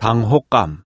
당혹감.